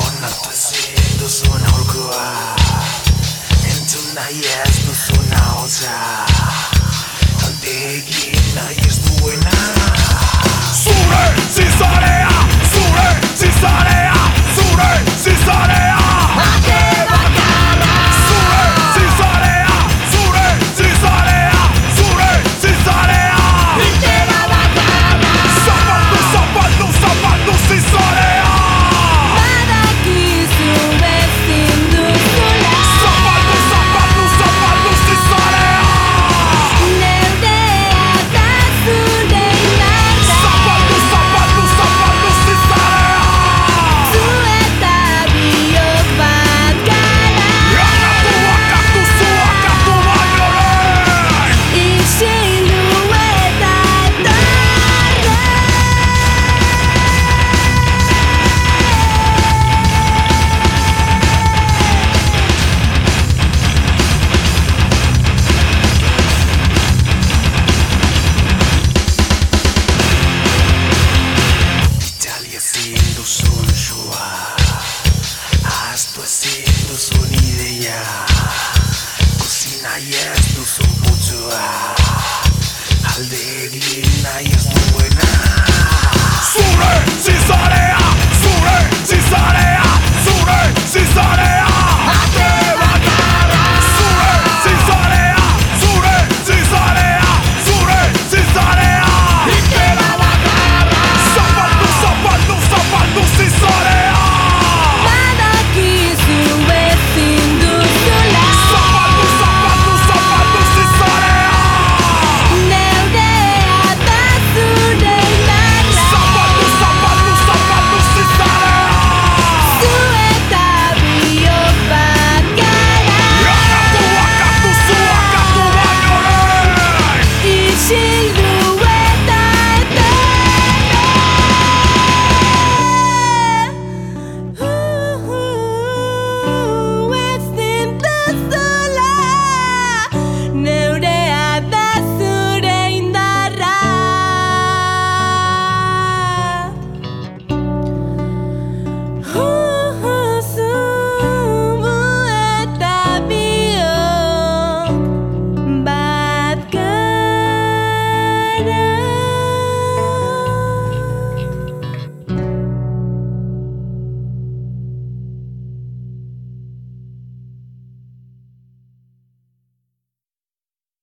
Onartu ezin duzun aurkua Entzun nahi ez duzun ahotsa Egin nahi ez duena Zure zizarea, ezin duzun sua Ahaztu ezin duzun ideia. Kusi nahi ez duzun putzua Alde egin nahi ez duena zure zizarea